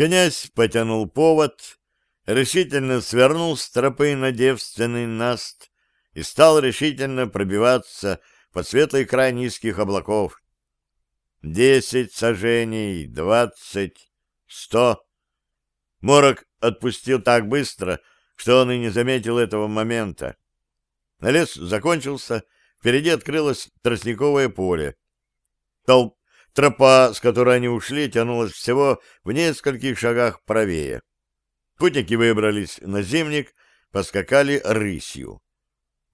Князь потянул повод, решительно свернул с тропы на девственный наст и стал решительно пробиваться под светлый край низких облаков. Десять сажений, двадцать, сто. Морок отпустил так быстро, что он и не заметил этого момента. Лес закончился, впереди открылось тростниковое поле. Толп, тропа, с которой они ушли, тянулась всего в нескольких шагах правее. Путники выбрались на зимник, поскакали рысью.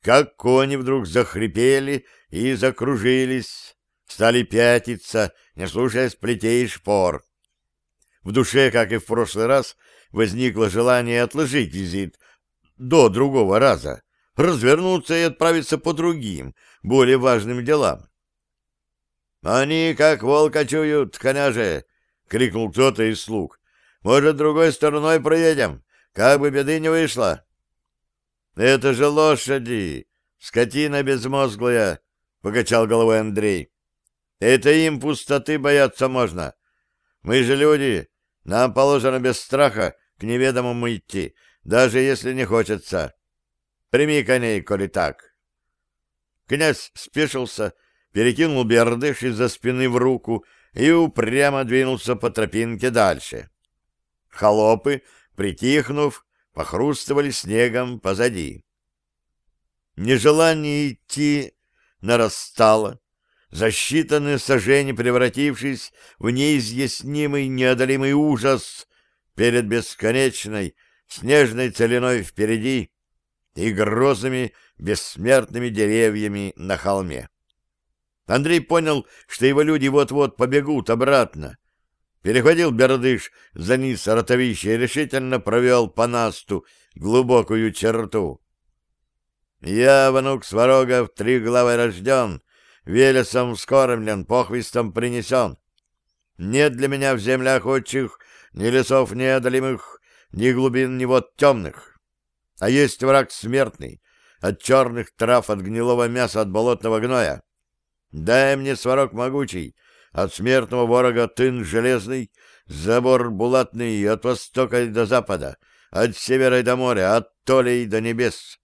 Как кони вдруг захрипели и закружились, стали пятиться, не слушая сплетей и шпор. В душе, как и в прошлый раз, возникло желание отложить визит до другого раза, развернуться и отправиться по другим, более важным делам. «Они, как волка чуют, коняже!» — крикнул кто-то из слуг. «Может, другой стороной проедем, как бы беды не вышло!» «Это же лошади! Скотина безмозглая!» — покачал головой Андрей. «Это им пустоты бояться можно. Мы же люди, нам положено без страха к неведомому идти, даже если не хочется. Прими коней, коли так». Князь спешился, перекинул бердыш из-за спины в руку и упрямо двинулся по тропинке дальше. Холопы, притихнув, похрустывали снегом позади. Нежелание идти нарастало, за считанные сожжения превратившись в неизъяснимый неодолимый ужас перед бесконечной снежной целиной впереди и грозными бессмертными деревьями на холме. Андрей понял, что его люди вот-вот побегут обратно, перехватил Бердыш за низ ротовища и решительно провел по насту глубокую черту. «Я, внук Сварогов, три главы рожден, велесом скормлен, похвистом принесен. Нет для меня в землях отчих ни лесов неодолимых, ни глубин, ни вод темных. А есть враг смертный, от черных трав, от гнилого мяса, от болотного гноя. Дай мне сварог могучий, от смертного ворога тын железный, забор булатный от востока до запада, от севера до моря, от толей до небес.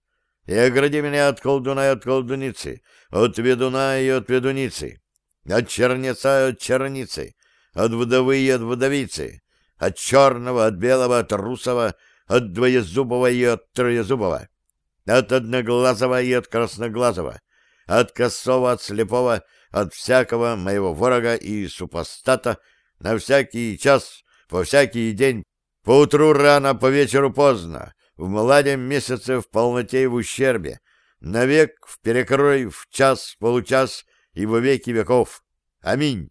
И огради меня от колдуна и от колдуницы, от ведуна и от ведуницы, от чернеца и от черницы, от вдовы и от вдовицы, от черного, от белого, от русого, от двоезубого и от троезубого, от одноглазого и от красноглазого, от косого, от слепого, от всякого моего ворога и супостата, на всякий час, по всякий день, по утру рано, по вечеру поздно, в младем месяце в полноте и в ущербе, навек в перекрой, в час, получас и во веки веков. Аминь.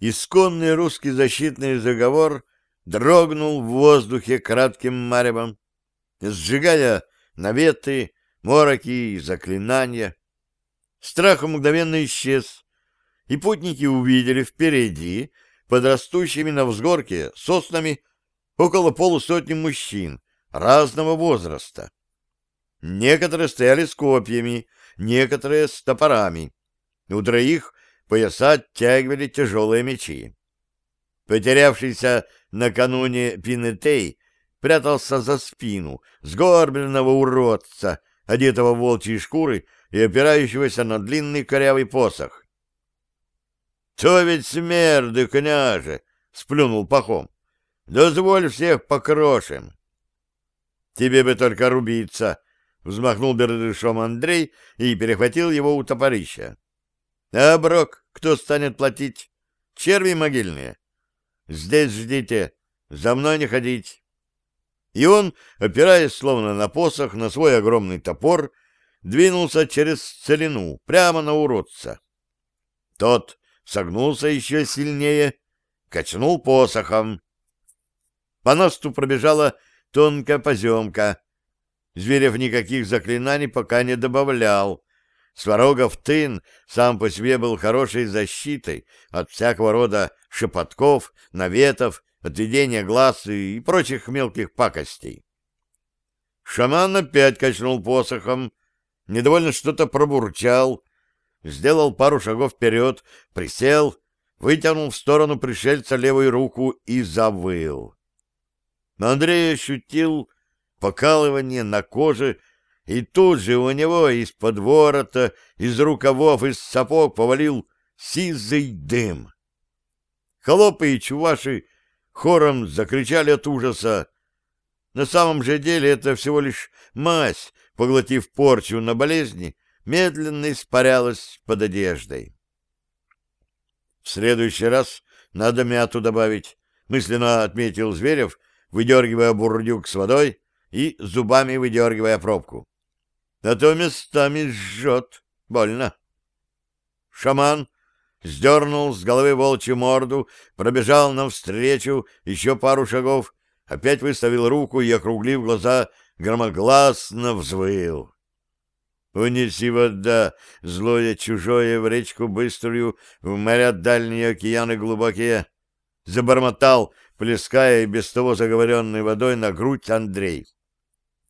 Исконный русский защитный заговор дрогнул в воздухе кратким маревом, сжигая наветы, мороки и заклинания, Страх мгновенно исчез, и путники увидели впереди, под растущими на взгорке соснами, около полусотни мужчин разного возраста. Некоторые стояли с копьями, некоторые с топорами. У троих пояса оттягивали тяжелые мечи. Потерявшийся накануне Пинетей прятался за спину сгорбленного уродца, одетого в волчьи шкуры и опирающегося на длинный корявый посох. — То ведь смерды, княже! — сплюнул Пахом. — Дозволь всех покрошим. — Тебе бы только рубиться! — взмахнул бердышом Андрей и перехватил его у топорища. — А оброк кто станет платить? Черви могильные? Здесь ждите, за мной не ходить. И он, опираясь словно на посох, на свой огромный топор, двинулся через целину, прямо на уродца. Тот согнулся еще сильнее, качнул посохом. По насту пробежала тонкая поземка. Зверев никаких заклинаний пока не добавлял. Сварогов тын сам по себе был хорошей защитой от всякого рода шепотков, наветов, отведения глаз и прочих мелких пакостей. Шаман опять качнул посохом, недовольно что-то пробурчал, сделал пару шагов вперед, присел, вытянул в сторону пришельца левую руку и завыл. Андрей ощутил покалывание на коже, и тут же у него из-под ворота, из рукавов, из сапог повалил сизый дым. Холопы и чуваши хором закричали от ужаса. На самом же деле это всего лишь мазь, поглотив порчу на болезни, медленно испарялась под одеждой. В следующий раз надо мяту добавить, мысленно отметил Зверев, выдергивая бурдюк с водой и зубами выдергивая пробку. А то местами жжет, больно. Шаман сдернул с головы волчью морду, пробежал навстречу еще пару шагов, опять выставил руку и, округлив глаза, громогласно взвыл. Унеси вода, злое чужое, в речку быструю, в моря дальние океаны глубокие. Забормотал, плеская и без того заговоренной водой на грудь Андрей.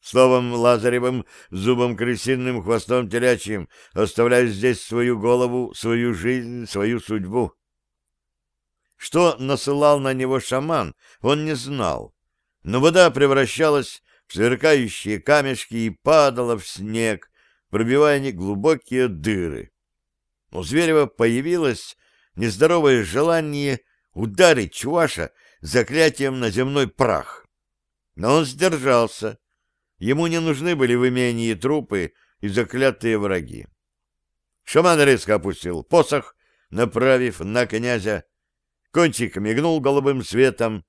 Словом Лазаревым, зубом крысиным, хвостом телячьим, оставляю здесь свою голову, свою жизнь, свою судьбу. Что насылал на него шаман, он не знал, но вода превращалась в сверкающие камешки и падала в снег, пробивая неглубокие дыры. У Зверева появилось нездоровое желание ударить Чуваша заклятием на земной прах. Но он сдержался. Ему не нужны были в имении трупы и заклятые враги. Шаман резко опустил посох, направив на князя. Кончик мигнул голубым светом.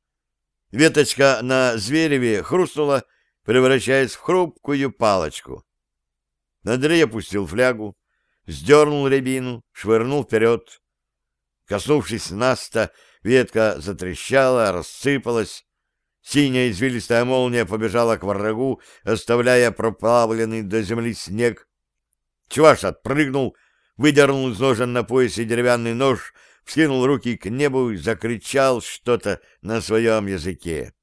Веточка на звереве хрустнула, превращаясь в хрупкую палочку. Андрей опустил флягу, сдернул рябину, швырнул вперед. Коснувшись наста, ветка затрещала, рассыпалась. Синяя извилистая молния побежала к врагу, оставляя проплавленный до земли снег. Чуваш отпрыгнул, выдернул из ножен на поясе деревянный нож, вскинул руки к небу и закричал что-то на своем языке.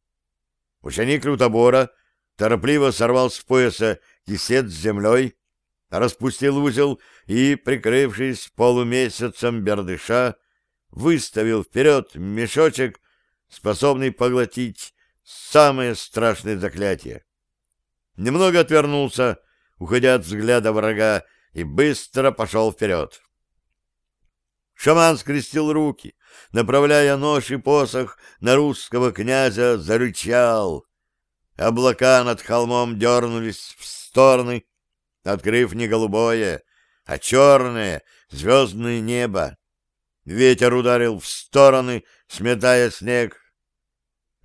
Ученик Лютобора торопливо сорвал с пояса кисет с землей, распустил узел и, прикрывшись полумесяцем бердыша, выставил вперед мешочек, способный поглотить самое страшное заклятие. Немного отвернулся, уходя от взгляда врага, и быстро пошел вперед. Шаман скрестил руки, направляя нож и посох на русского князя, зарычал. Облака над холмом дернулись в стороны, открыв не голубое, а черное звездное небо. Ветер ударил в стороны, сметая снег.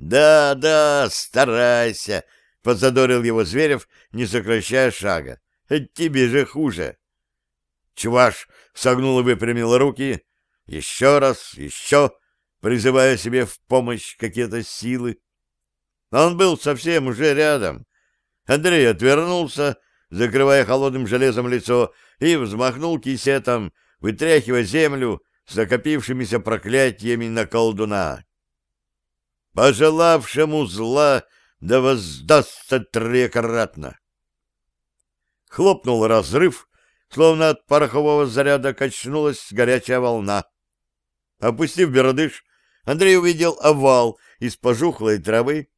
«Да, да, старайся!» — подзадорил его Зверев, не сокращая шага. «Тебе же хуже!» Чуваш согнул и выпрямил руки. Еще раз, еще, призывая себе в помощь какие-то силы. Он был совсем уже рядом. Андрей отвернулся, закрывая холодным железом лицо, и взмахнул кисетом, вытряхивая землю с накопившимися проклятиями на колдуна. «Пожелавшему зла да воздастся трекратно!» Хлопнул разрыв, словно от порохового заряда качнулась горячая волна. Опустив бердыш, Андрей увидел овал из пожухлой травы,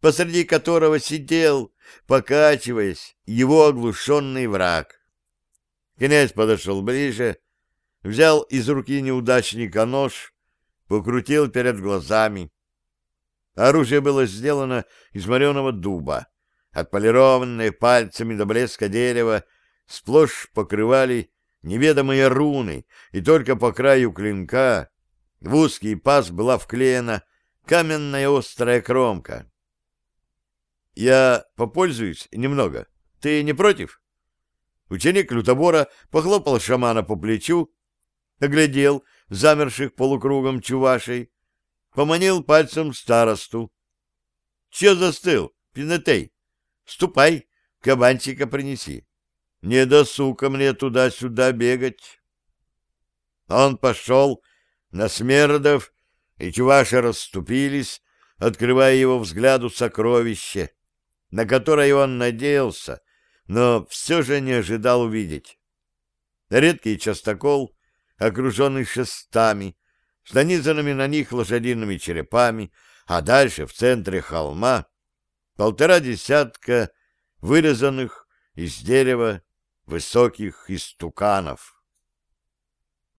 посреди которого сидел, покачиваясь, его оглушенный враг. Князь подошел ближе, взял из руки неудачника нож, покрутил перед глазами. Оружие было сделано из мореного дуба, отполированное пальцами до блеска дерева, сплошь покрывали неведомые руны, и только по краю клинка в узкий паз была вклеена каменная острая кромка. Я попользуюсь немного. Ты не против? Ученик лютобора похлопал шамана по плечу, оглядел замерших полукругом чувашей, поманил пальцем старосту. — Че застыл, Пинетей? Ступай, кабанчика принеси. Не до сука мне туда-сюда бегать. Он пошел на Смердов, и чуваши расступились, открывая его взгляду сокровище, на которое он надеялся, но все же не ожидал увидеть. Редкий частокол, окруженный шестами, с нанизанными на них лошадиными черепами, а дальше в центре холма полтора десятка вырезанных из дерева высоких истуканов.